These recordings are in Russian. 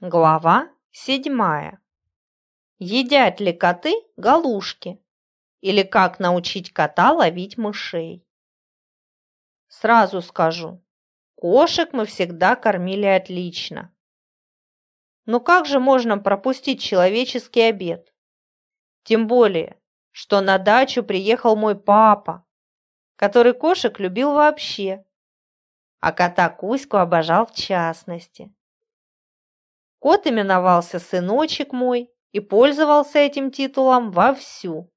Глава седьмая. Едят ли коты галушки? Или как научить кота ловить мышей? Сразу скажу, кошек мы всегда кормили отлично. Но как же можно пропустить человеческий обед? Тем более, что на дачу приехал мой папа, который кошек любил вообще, а кота Кузьку обожал в частности. Кот именовался «сыночек мой» и пользовался этим титулом вовсю.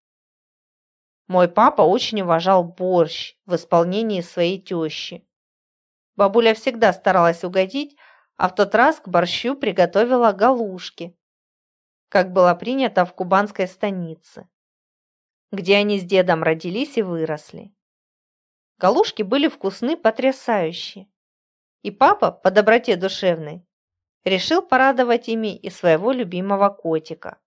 Мой папа очень уважал борщ в исполнении своей тещи. Бабуля всегда старалась угодить, а в тот раз к борщу приготовила галушки, как было принято в кубанской станице, где они с дедом родились и выросли. Галушки были вкусны потрясающие, и папа по доброте душевной решил порадовать ими и своего любимого котика.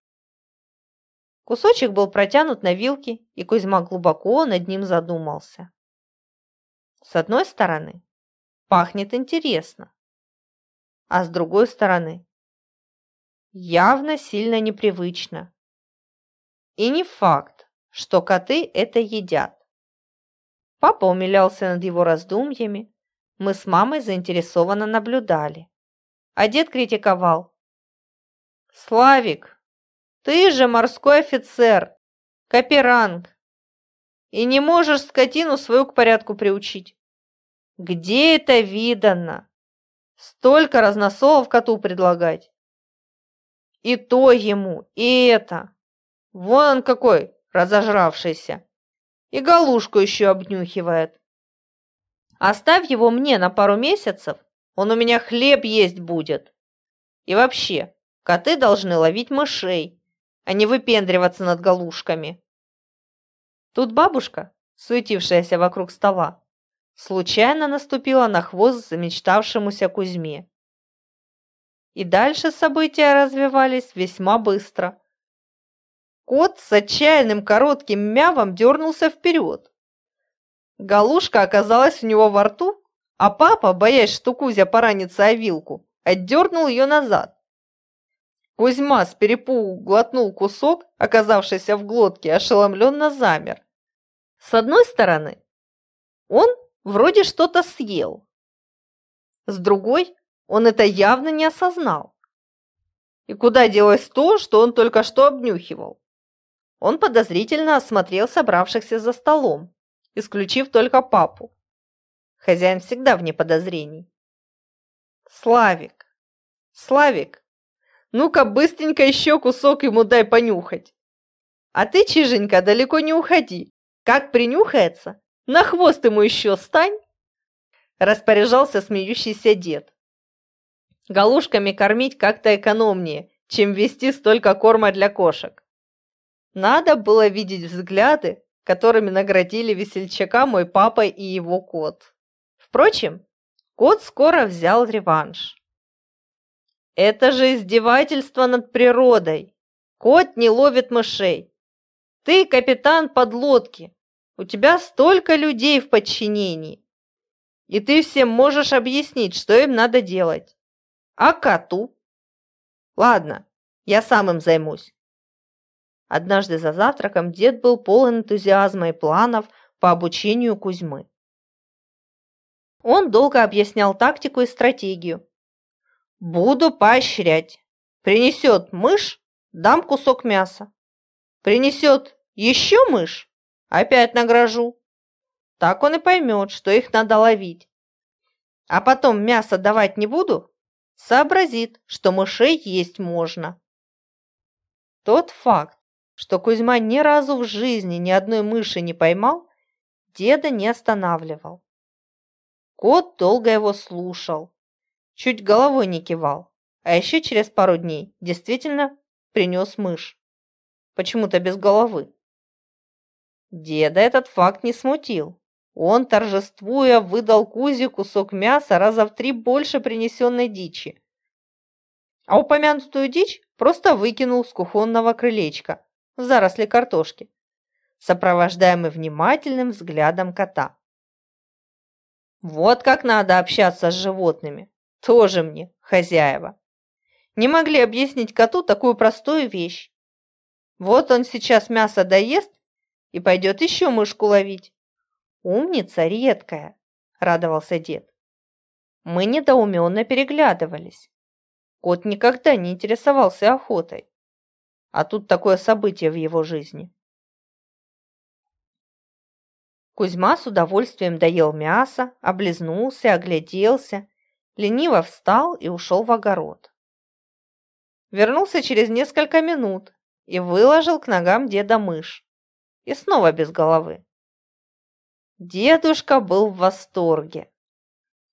Кусочек был протянут на вилке, и Кузьма глубоко над ним задумался. С одной стороны, пахнет интересно, а с другой стороны, явно сильно непривычно. И не факт, что коты это едят. Папа умилялся над его раздумьями, мы с мамой заинтересованно наблюдали а дед критиковал. «Славик, ты же морской офицер, каперанг, и не можешь скотину свою к порядку приучить. Где это видано? Столько разносолов коту предлагать. И то ему, и это. Вон он какой разожравшийся. И галушку еще обнюхивает. Оставь его мне на пару месяцев, он у меня хлеб есть будет. И вообще, коты должны ловить мышей, а не выпендриваться над галушками. Тут бабушка, суетившаяся вокруг стола, случайно наступила на хвост замечтавшемуся Кузьме. И дальше события развивались весьма быстро. Кот с отчаянным коротким мявом дернулся вперед. Галушка оказалась у него во рту а папа, боясь, что Кузя поранится о вилку, отдернул ее назад. Кузьма с перепугу глотнул кусок, оказавшийся в глотке, ошеломленно замер. С одной стороны, он вроде что-то съел. С другой, он это явно не осознал. И куда делось то, что он только что обнюхивал? Он подозрительно осмотрел собравшихся за столом, исключив только папу. Хозяин всегда вне подозрений. Славик! Славик! Ну-ка быстренько еще кусок ему дай понюхать. А ты, Чиженька, далеко не уходи. Как принюхается, на хвост ему еще стань. Распоряжался смеющийся дед. Галушками кормить как-то экономнее, чем вести столько корма для кошек. Надо было видеть взгляды, которыми наградили весельчака мой папа и его кот. Впрочем, кот скоро взял реванш. Это же издевательство над природой. Кот не ловит мышей. Ты капитан подлодки. У тебя столько людей в подчинении. И ты всем можешь объяснить, что им надо делать. А коту? Ладно, я сам им займусь. Однажды за завтраком дед был полон энтузиазма и планов по обучению Кузьмы. Он долго объяснял тактику и стратегию. «Буду поощрять. Принесет мышь – дам кусок мяса. Принесет еще мышь – опять награжу. Так он и поймет, что их надо ловить. А потом мясо давать не буду, сообразит, что мышей есть можно». Тот факт, что Кузьма ни разу в жизни ни одной мыши не поймал, деда не останавливал. Кот долго его слушал, чуть головой не кивал, а еще через пару дней действительно принес мышь, почему-то без головы. Деда этот факт не смутил. Он, торжествуя, выдал Кузе кусок мяса раза в три больше принесенной дичи. А упомянутую дичь просто выкинул с кухонного крылечка в заросли картошки, сопровождаемый внимательным взглядом кота. Вот как надо общаться с животными. Тоже мне, хозяева. не могли объяснить коту такую простую вещь. Вот он сейчас мясо доест и пойдет еще мышку ловить. Умница редкая, радовался дед. Мы недоуменно переглядывались. Кот никогда не интересовался охотой. А тут такое событие в его жизни. Кузьма с удовольствием доел мясо, облизнулся, огляделся, лениво встал и ушел в огород. Вернулся через несколько минут и выложил к ногам деда мышь. И снова без головы. Дедушка был в восторге.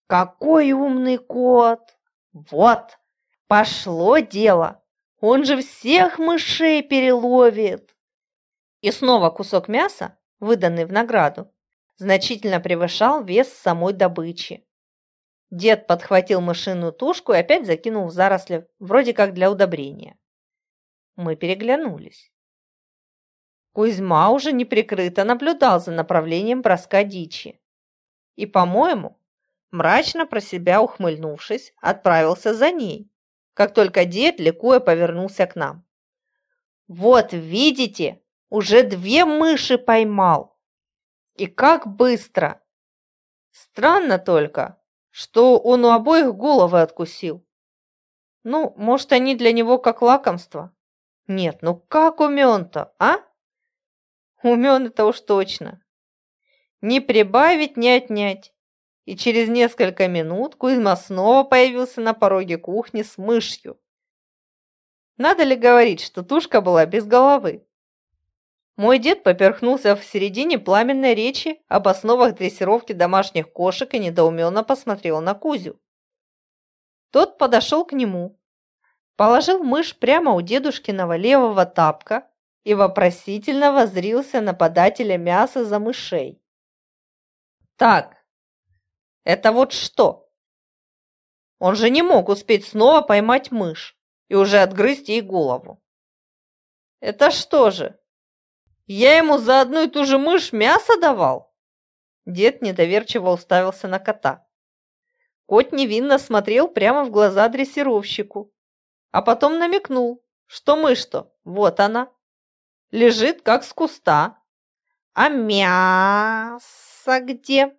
«Какой умный кот! Вот, пошло дело! Он же всех мышей переловит!» И снова кусок мяса, выданный в награду, значительно превышал вес самой добычи. Дед подхватил мышиную тушку и опять закинул в заросли, вроде как для удобрения. Мы переглянулись. Кузьма уже неприкрыто наблюдал за направлением броска дичи. И, по-моему, мрачно про себя ухмыльнувшись, отправился за ней, как только дед ликуя повернулся к нам. «Вот, видите, уже две мыши поймал! И как быстро! Странно только, что он у обоих головы откусил. Ну, может, они для него как лакомство? Нет, ну как умен-то, а? Умен это уж точно. Не прибавить, не отнять. И через несколько минут Кузьма снова появился на пороге кухни с мышью. Надо ли говорить, что тушка была без головы? Мой дед поперхнулся в середине пламенной речи об основах дрессировки домашних кошек и недоуменно посмотрел на Кузю. Тот подошел к нему, положил мышь прямо у дедушкиного левого тапка и вопросительно возрился на подателя мяса за мышей. «Так, это вот что?» Он же не мог успеть снова поймать мышь и уже отгрызть ей голову. «Это что же, я ему за одну и ту же мышь мясо давал?» Дед недоверчиво уставился на кота. Кот невинно смотрел прямо в глаза дрессировщику, а потом намекнул, что мышь-то, вот она, лежит как с куста. А мясо где?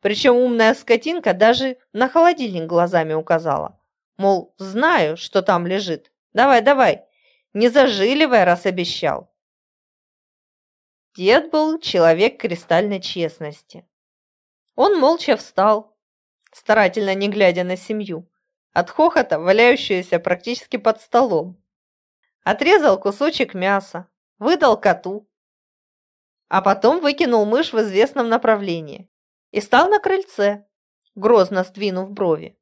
Причем умная скотинка даже на холодильник глазами указала. Мол, знаю, что там лежит. Давай, давай, не зажиливай, раз обещал. Дед был человек кристальной честности. Он молча встал, старательно не глядя на семью, от хохота, валяющуюся практически под столом. Отрезал кусочек мяса, выдал коту, а потом выкинул мышь в известном направлении и стал на крыльце, грозно сдвинув брови.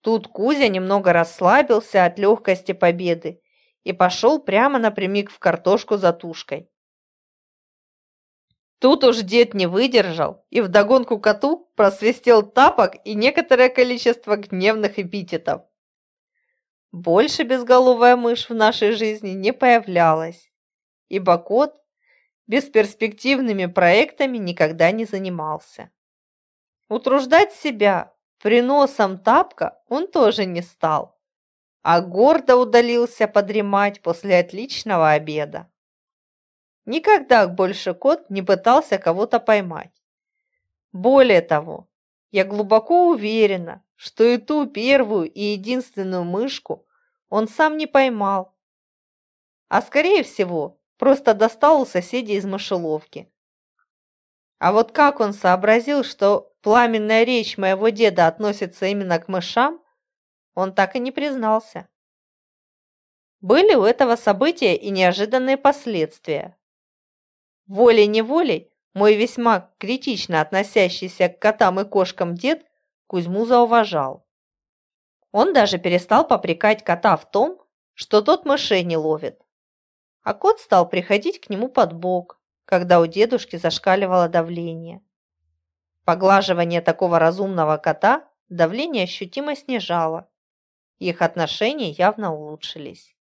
Тут Кузя немного расслабился от легкости победы и пошел прямо напрямик в картошку за тушкой. Тут уж дед не выдержал и вдогонку коту просвистел тапок и некоторое количество гневных эпитетов. Больше безголовая мышь в нашей жизни не появлялась, ибо кот бесперспективными проектами никогда не занимался. Утруждать себя приносом тапка он тоже не стал, а гордо удалился подремать после отличного обеда. Никогда больше кот не пытался кого-то поймать. Более того, я глубоко уверена, что и ту первую и единственную мышку он сам не поймал, а скорее всего просто достал у соседей из мышеловки. А вот как он сообразил, что пламенная речь моего деда относится именно к мышам, он так и не признался. Были у этого события и неожиданные последствия. Волей-неволей мой весьма критично относящийся к котам и кошкам дед Кузьму зауважал. Он даже перестал попрекать кота в том, что тот мышей не ловит. А кот стал приходить к нему под бок, когда у дедушки зашкаливало давление. Поглаживание такого разумного кота давление ощутимо снижало. Их отношения явно улучшились.